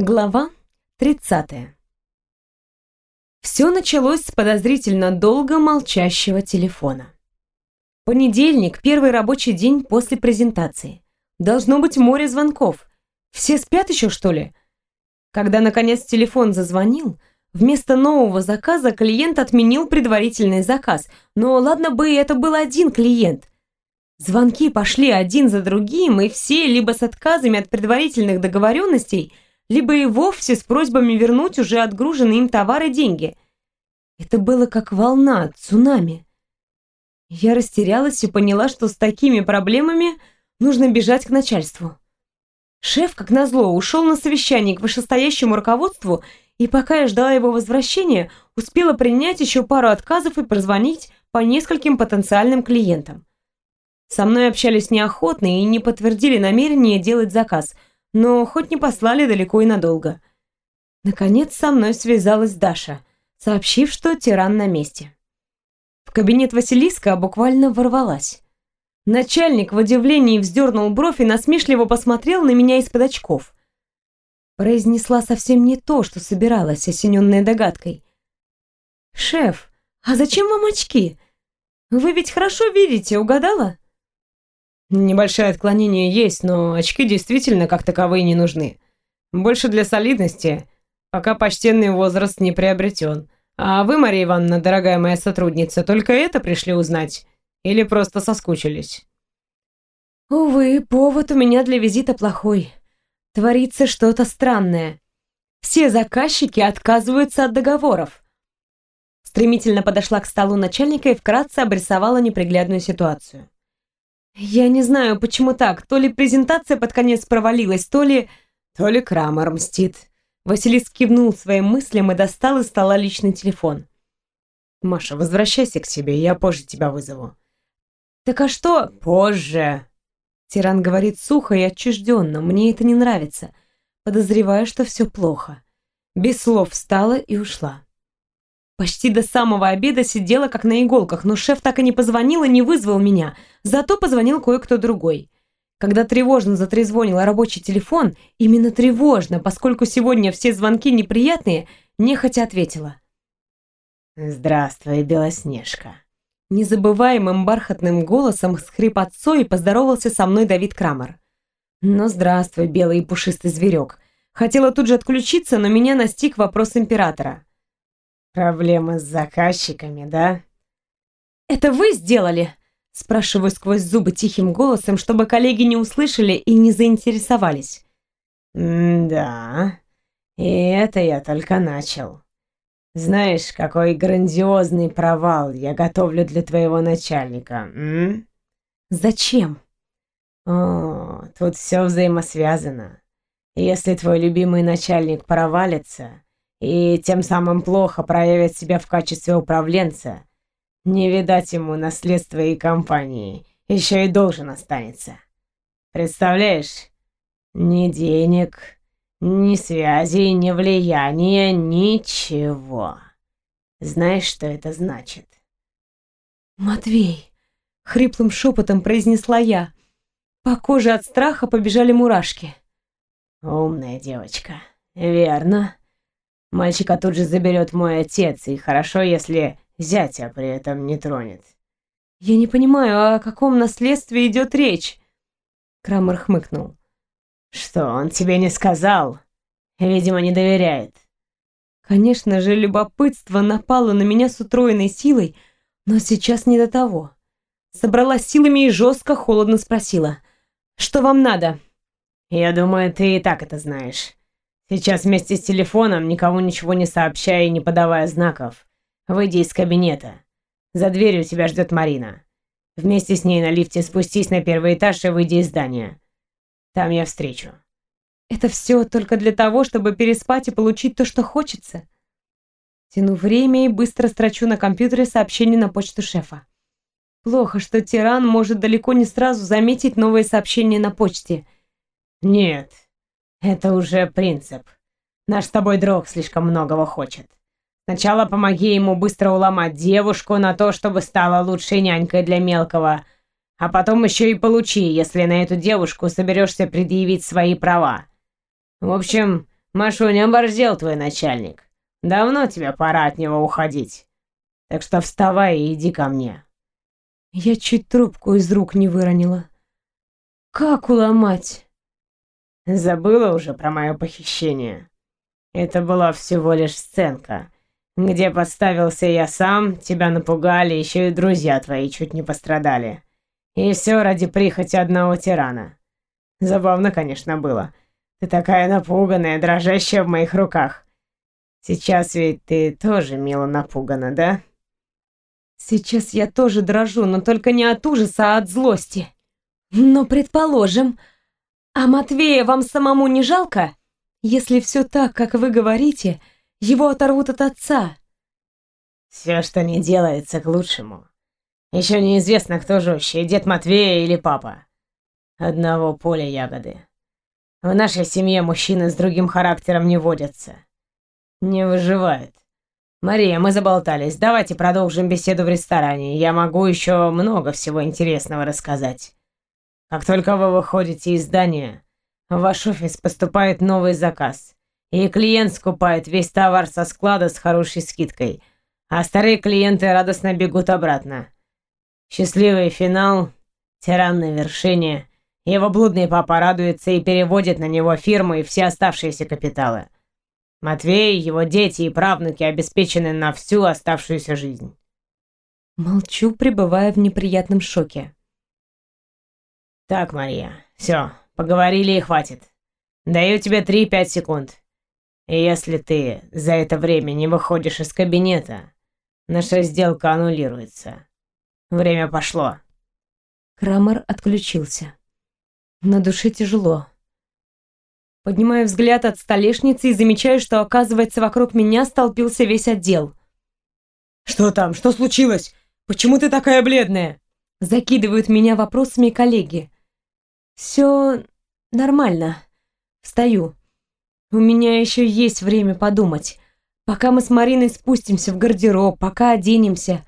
Глава 30. Все началось с подозрительно долго молчащего телефона. Понедельник, первый рабочий день после презентации. Должно быть море звонков. Все спят еще, что ли? Когда, наконец, телефон зазвонил, вместо нового заказа клиент отменил предварительный заказ. Но ладно бы это был один клиент. Звонки пошли один за другим, и все либо с отказами от предварительных договоренностей – либо и вовсе с просьбами вернуть уже отгруженные им товары деньги. Это было как волна, цунами. Я растерялась и поняла, что с такими проблемами нужно бежать к начальству. Шеф, как назло, ушел на совещание к вышестоящему руководству, и пока я ждала его возвращения, успела принять еще пару отказов и прозвонить по нескольким потенциальным клиентам. Со мной общались неохотно и не подтвердили намерение делать заказ – но хоть не послали далеко и надолго. Наконец со мной связалась Даша, сообщив, что тиран на месте. В кабинет Василиска буквально ворвалась. Начальник в удивлении вздернул бровь и насмешливо посмотрел на меня из-под очков. Произнесла совсем не то, что собиралась, осененная догадкой. «Шеф, а зачем вам очки? Вы ведь хорошо видите, угадала?» Небольшое отклонение есть, но очки действительно как таковые не нужны. Больше для солидности, пока почтенный возраст не приобретен. А вы, Мария Ивановна, дорогая моя сотрудница, только это пришли узнать? Или просто соскучились? Увы, повод у меня для визита плохой. Творится что-то странное. Все заказчики отказываются от договоров. Стремительно подошла к столу начальника и вкратце обрисовала неприглядную ситуацию. Я не знаю, почему так. То ли презентация под конец провалилась, то ли... То ли Крамер мстит. Василис кивнул своим мыслям и достал из стола личный телефон. «Маша, возвращайся к себе, я позже тебя вызову». «Так а что?» «Позже». Тиран говорит сухо и отчужденно. Мне это не нравится. Подозреваю, что все плохо. Без слов встала и ушла. Почти до самого обеда сидела как на иголках, но шеф так и не позвонил и не вызвал меня, зато позвонил кое-кто другой. Когда тревожно затрезвонил рабочий телефон, именно тревожно, поскольку сегодня все звонки неприятные, нехотя ответила. «Здравствуй, Белоснежка». Незабываемым бархатным голосом с хрипотцой поздоровался со мной Давид Крамер. «Ну, здравствуй, белый и пушистый зверек». Хотела тут же отключиться, но меня настиг вопрос императора. Проблемы с заказчиками, да? Это вы сделали? Спрашиваю сквозь зубы тихим голосом, чтобы коллеги не услышали и не заинтересовались. «Да, и это я только начал. Знаешь, какой грандиозный провал я готовлю для твоего начальника, м? Зачем? О, тут все взаимосвязано. Если твой любимый начальник провалится, и тем самым плохо проявит себя в качестве управленца, не видать ему наследства и компании, еще и должен останется. Представляешь? Ни денег, ни связи, ни влияния, ничего. Знаешь, что это значит? «Матвей!» — хриплым шепотом произнесла я. По коже от страха побежали мурашки. «Умная девочка, верно?» Мальчика тут же заберет мой отец, и хорошо, если зятя при этом не тронет. Я не понимаю, о каком наследстве идет речь? Крамер хмыкнул. Что, он тебе не сказал? Видимо, не доверяет. Конечно же, любопытство напало на меня с утроенной силой, но сейчас не до того. Собралась силами и жестко, холодно спросила. «Что вам надо?» «Я думаю, ты и так это знаешь. Сейчас вместе с телефоном, никому ничего не сообщая и не подавая знаков, выйди из кабинета. За дверью тебя ждет Марина. Вместе с ней на лифте спустись на первый этаж и выйди из здания. Там я встречу. Это все только для того, чтобы переспать и получить то, что хочется. Тяну время и быстро строчу на компьютере сообщение на почту шефа. Плохо, что тиран может далеко не сразу заметить новые сообщения на почте. Нет, это уже принцип. Наш с тобой друг слишком многого хочет. Сначала помоги ему быстро уломать девушку на то, чтобы стала лучшей нянькой для мелкого, а потом еще и получи, если на эту девушку соберешься предъявить свои права. В общем, Машуня, оборзел твой начальник. Давно тебе пора от него уходить. Так что вставай и иди ко мне. Я чуть трубку из рук не выронила. Как уломать? Забыла уже про мое похищение. Это была всего лишь сценка, где подставился я сам, тебя напугали, еще и друзья твои чуть не пострадали. И все ради прихоти одного тирана. Забавно, конечно, было. Ты такая напуганная, дрожащая в моих руках. Сейчас ведь ты тоже мило напугана, да? Сейчас я тоже дрожу, но только не от ужаса, а от злости. Но предположим, а Матвея вам самому не жалко? Если все так, как вы говорите, его оторвут от отца. Все, что не делается, к лучшему. Еще неизвестно, кто жестче, дед Матвея или папа. Одного поля ягоды. В нашей семье мужчины с другим характером не водятся. Не выживают. Мария, мы заболтались. Давайте продолжим беседу в ресторане. Я могу еще много всего интересного рассказать. Как только вы выходите из здания, в ваш офис поступает новый заказ, и клиент скупает весь товар со склада с хорошей скидкой, а старые клиенты радостно бегут обратно. Счастливый финал, тиран на вершине, его блудный папа радуется и переводит на него фирму и все оставшиеся капиталы. Матвей, его дети и правнуки обеспечены на всю оставшуюся жизнь. Молчу, пребывая в неприятном шоке. Так, Мария, все, поговорили и хватит. Даю тебе 3-5 секунд. И если ты за это время не выходишь из кабинета, наша сделка аннулируется. Время пошло. Крамер отключился. На душе тяжело. Поднимаю взгляд от столешницы и замечаю, что, оказывается, вокруг меня столпился весь отдел. «Что там? Что случилось? Почему ты такая бледная?» Закидывают меня вопросами коллеги. Все нормально. Встаю. У меня еще есть время подумать. Пока мы с Мариной спустимся в гардероб, пока оденемся.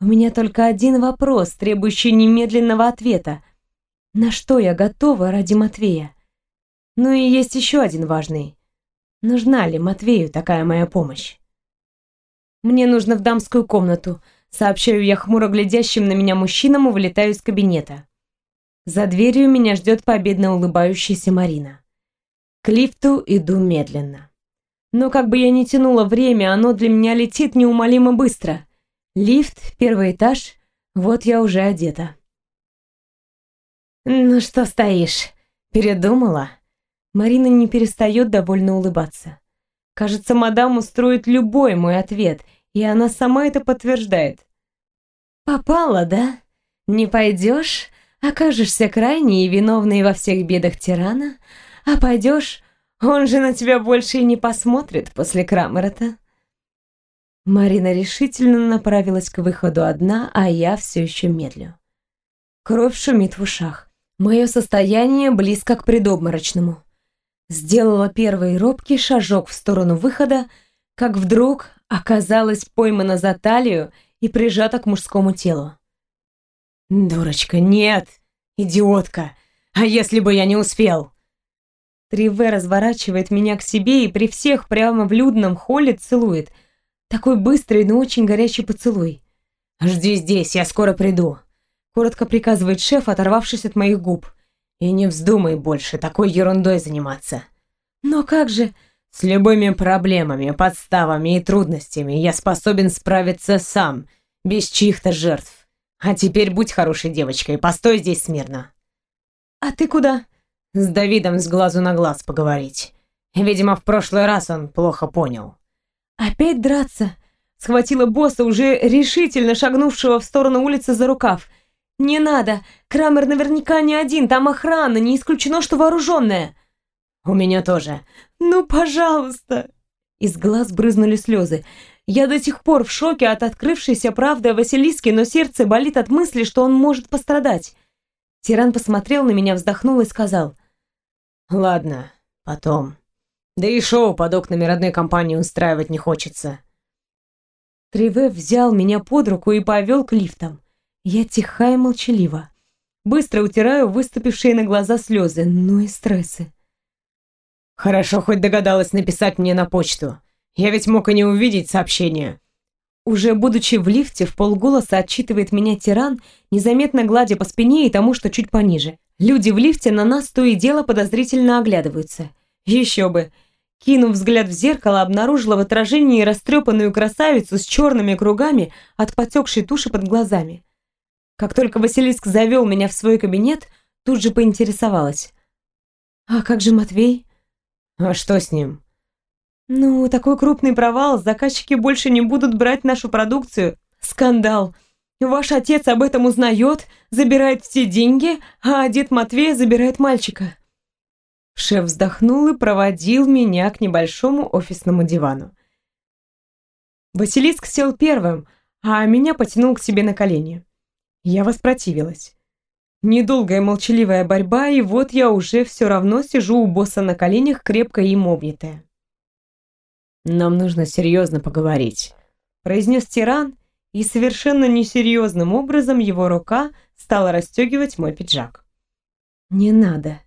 У меня только один вопрос, требующий немедленного ответа. На что я готова ради Матвея? Ну и есть еще один важный. Нужна ли Матвею такая моя помощь? Мне нужно в дамскую комнату. Сообщаю я хмуро глядящим на меня мужчинам и вылетаю из кабинета. За дверью меня ждет победно улыбающаяся Марина. К лифту иду медленно. Но как бы я ни тянула время, оно для меня летит неумолимо быстро. Лифт, первый этаж, вот я уже одета. «Ну что стоишь? Передумала?» Марина не перестает довольно улыбаться. Кажется, мадам устроит любой мой ответ, и она сама это подтверждает. «Попала, да? Не пойдешь? Окажешься крайней и виновной во всех бедах тирана, а пойдешь, он же на тебя больше и не посмотрит после Крамерата. Марина решительно направилась к выходу одна, а я все еще медлю. Кровь шумит в ушах. Мое состояние близко к предобморочному. Сделала первый робкий шажок в сторону выхода, как вдруг оказалась поймана за талию и прижата к мужскому телу. «Дурочка, нет! Идиотка! А если бы я не успел?» Триве разворачивает меня к себе и при всех прямо в людном холле целует. Такой быстрый, но очень горячий поцелуй. «Жди здесь, я скоро приду», — коротко приказывает шеф, оторвавшись от моих губ. «И не вздумай больше такой ерундой заниматься». «Но как же...» «С любыми проблемами, подставами и трудностями я способен справиться сам, без чьих-то жертв. А теперь будь хорошей девочкой, постой здесь смирно. А ты куда? С Давидом с глазу на глаз поговорить. Видимо, в прошлый раз он плохо понял. Опять драться? Схватила босса, уже решительно шагнувшего в сторону улицы за рукав. «Не надо! Крамер наверняка не один, там охрана, не исключено, что вооруженная!» «У меня тоже!» «Ну, пожалуйста!» Из глаз брызнули слезы. Я до сих пор в шоке от открывшейся правды о Василиске, но сердце болит от мысли, что он может пострадать. Тиран посмотрел на меня, вздохнул и сказал. «Ладно, потом. Да и шоу под окнами родной компании устраивать не хочется». Триве взял меня под руку и повел к лифтам. Я тиха и молчалива. Быстро утираю выступившие на глаза слезы, ну и стрессы. Хорошо хоть догадалась написать мне на почту. Я ведь мог и не увидеть сообщение. Уже будучи в лифте, в полголоса отчитывает меня тиран, незаметно гладя по спине и тому, что чуть пониже. Люди в лифте на нас то и дело подозрительно оглядываются. Еще бы. Кинув взгляд в зеркало, обнаружила в отражении растрепанную красавицу с черными кругами от потекшей туши под глазами. Как только Василиск завел меня в свой кабинет, тут же поинтересовалась. «А как же Матвей?» «А что с ним?» «Ну, такой крупный провал, заказчики больше не будут брать нашу продукцию. Скандал. Ваш отец об этом узнает, забирает все деньги, а дед Матвея забирает мальчика». Шеф вздохнул и проводил меня к небольшому офисному дивану. Василиск сел первым, а меня потянул к себе на колени. Я воспротивилась. Недолгая молчаливая борьба, и вот я уже все равно сижу у босса на коленях, крепко им обнятая. «Нам нужно серьезно поговорить», — произнес тиран, и совершенно несерьезным образом его рука стала расстегивать мой пиджак. «Не надо»,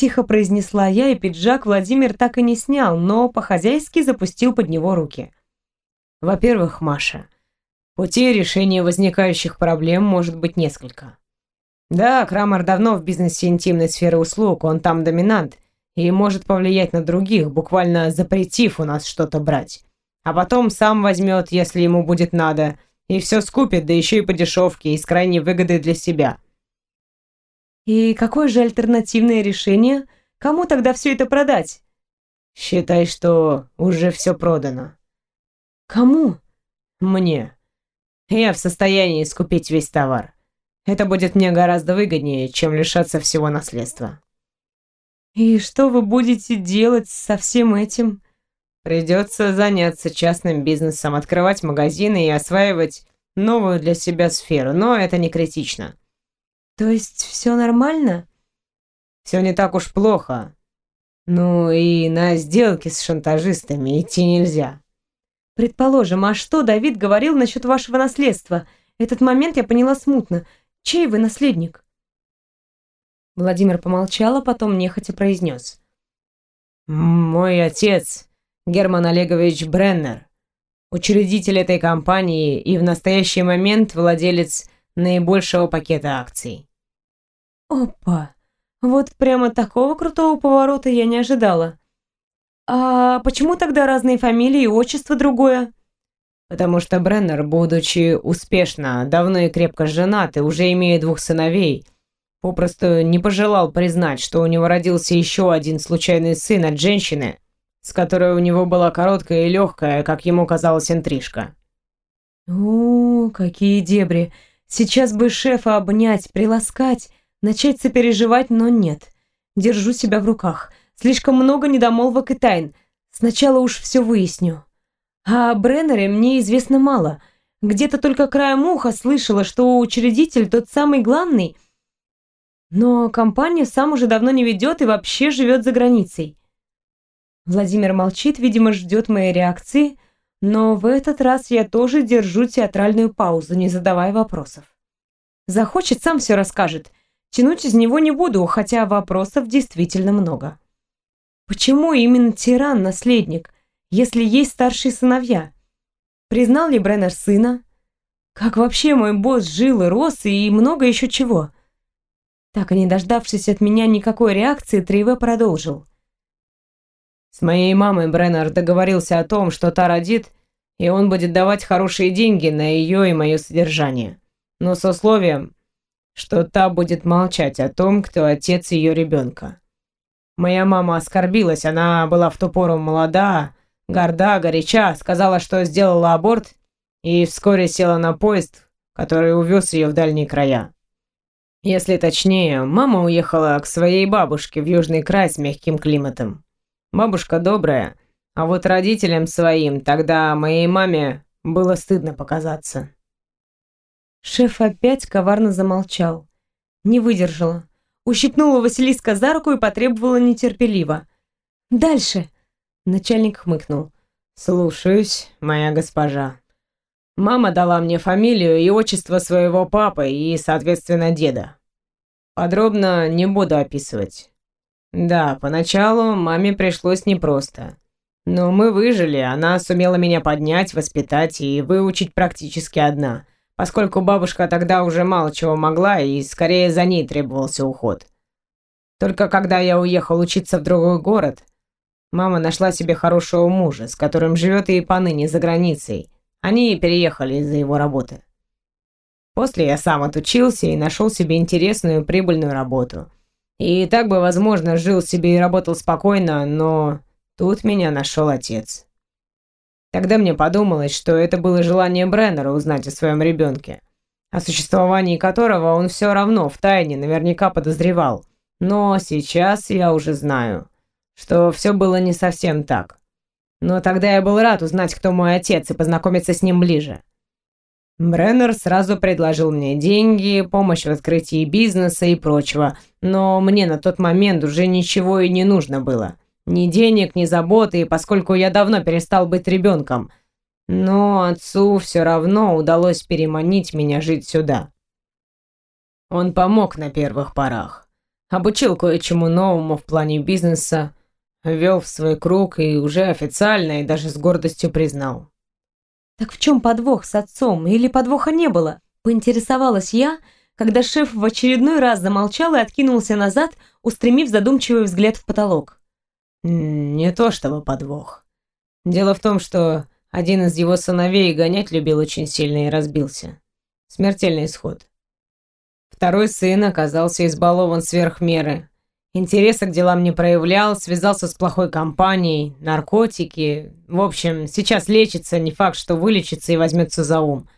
Тихо произнесла я, и пиджак Владимир так и не снял, но по-хозяйски запустил под него руки. Во-первых, Маша, путей решения возникающих проблем может быть несколько. Да, Крамер давно в бизнесе интимной сферы услуг, он там доминант и может повлиять на других, буквально запретив у нас что-то брать. А потом сам возьмет, если ему будет надо, и все скупит, да еще и по дешевке, и с крайней выгодой для себя. И какое же альтернативное решение? Кому тогда все это продать? Считай, что уже все продано. Кому? Мне. Я в состоянии скупить весь товар. Это будет мне гораздо выгоднее, чем лишаться всего наследства. И что вы будете делать со всем этим? Придется заняться частным бизнесом, открывать магазины и осваивать новую для себя сферу, но это не критично. То есть все нормально? Все не так уж плохо. Ну и на сделки с шантажистами идти нельзя. Предположим, а что Давид говорил насчет вашего наследства? Этот момент я поняла смутно. Чей вы наследник? Владимир помолчал, а потом нехотя произнес. «Мой отец, Герман Олегович Бреннер, учредитель этой компании и в настоящий момент владелец наибольшего пакета акций. Опа! Вот прямо такого крутого поворота я не ожидала. А почему тогда разные фамилии и отчество другое? Потому что Бреннер, будучи успешно, давно и крепко женат и уже имея двух сыновей, попросту не пожелал признать, что у него родился еще один случайный сын от женщины, с которой у него была короткая и легкая, как ему казалось, интрижка. О, какие дебри! Сейчас бы шефа обнять, приласкать, Начать сопереживать, но нет. Держу себя в руках. Слишком много недомолвок и тайн. Сначала уж все выясню. А о Бреннере мне известно мало. Где-то только краем уха слышала, что учредитель тот самый главный. Но компания сам уже давно не ведет и вообще живет за границей. Владимир молчит, видимо, ждет моей реакции, но в этот раз я тоже держу театральную паузу, не задавая вопросов. Захочет, сам все расскажет. Тянуть из него не буду, хотя вопросов действительно много. Почему именно тиран наследник, если есть старшие сыновья? Признал ли Бреннер сына? Как вообще мой босс жил и рос, и много еще чего? Так и не дождавшись от меня никакой реакции, Триве продолжил. С моей мамой Бреннер договорился о том, что та родит, и он будет давать хорошие деньги на ее и мое содержание. Но с условием, что та будет молчать о том, кто отец ее ребенка. Моя мама оскорбилась, она была в ту пору молода, горда, горяча, сказала, что сделала аборт и вскоре села на поезд, который увез ее в дальние края. Если точнее, мама уехала к своей бабушке в южный край с мягким климатом. Бабушка добрая, а вот родителям своим тогда моей маме было стыдно показаться. Шеф опять коварно замолчал. Не выдержала. Ущипнула Василиска за руку и потребовала нетерпеливо. «Дальше!» Начальник хмыкнул. «Слушаюсь, моя госпожа. Мама дала мне фамилию и отчество своего папы и, соответственно, деда. Подробно не буду описывать. Да, поначалу маме пришлось непросто. Но мы выжили, она сумела меня поднять, воспитать и выучить практически одна, поскольку бабушка тогда уже мало чего могла и скорее за ней требовался уход. Только когда я уехал учиться в другой город, мама нашла себе хорошего мужа, с которым живет и поныне за границей. Они переехали из-за его работы. После я сам отучился и нашел себе интересную прибыльную работу. И так бы, возможно, жил себе и работал спокойно, но тут меня нашел отец. Тогда мне подумалось, что это было желание Бреннера узнать о своем ребенке, о существовании которого он все равно в тайне наверняка подозревал. Но сейчас я уже знаю, что все было не совсем так. Но тогда я был рад узнать, кто мой отец, и познакомиться с ним ближе. Бреннер сразу предложил мне деньги, помощь в открытии бизнеса и прочего, но мне на тот момент уже ничего и не нужно было. Ни денег, ни заботы, поскольку я давно перестал быть ребенком. Но отцу все равно удалось переманить меня жить сюда. Он помог на первых порах. Обучил кое-чему новому в плане бизнеса, ввел в свой круг и уже официально и даже с гордостью признал. Так в чем подвох с отцом? Или подвоха не было? Поинтересовалась я, когда шеф в очередной раз замолчал и откинулся назад, устремив задумчивый взгляд в потолок. «Не то чтобы подвох. Дело в том, что один из его сыновей гонять любил очень сильно и разбился. Смертельный исход. Второй сын оказался избалован сверх меры. Интереса к делам не проявлял, связался с плохой компанией, наркотики. В общем, сейчас лечится, не факт, что вылечится и возьмется за ум.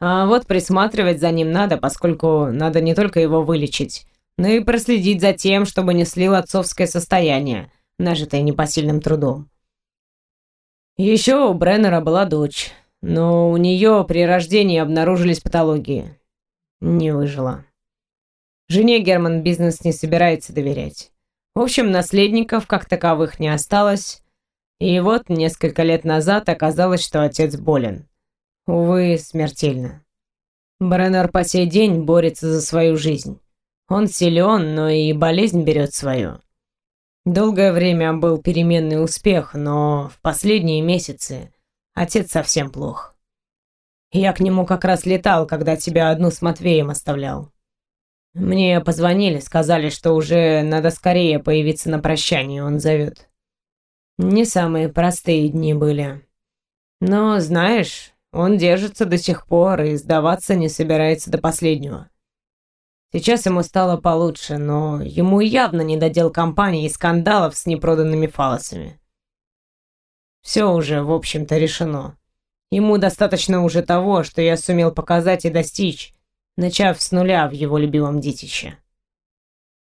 А вот присматривать за ним надо, поскольку надо не только его вылечить, но и проследить за тем, чтобы не слил отцовское состояние, нажитое непосильным трудом. Еще у Бреннера была дочь, но у нее при рождении обнаружились патологии. Не выжила. Жене Герман бизнес не собирается доверять. В общем, наследников как таковых не осталось. И вот несколько лет назад оказалось, что отец болен. Увы, смертельно. Бреннер по сей день борется за свою жизнь. Он силен, но и болезнь берет свое. Долгое время был переменный успех, но в последние месяцы отец совсем плох. Я к нему как раз летал, когда тебя одну с Матвеем оставлял. Мне позвонили, сказали, что уже надо скорее появиться на прощании, он зовет. Не самые простые дни были. Но, знаешь, он держится до сих пор и сдаваться не собирается до последнего. Сейчас ему стало получше, но ему явно не додел компании и скандалов с непроданными фалосами. Все уже, в общем-то, решено. Ему достаточно уже того, что я сумел показать и достичь, начав с нуля в его любимом детище.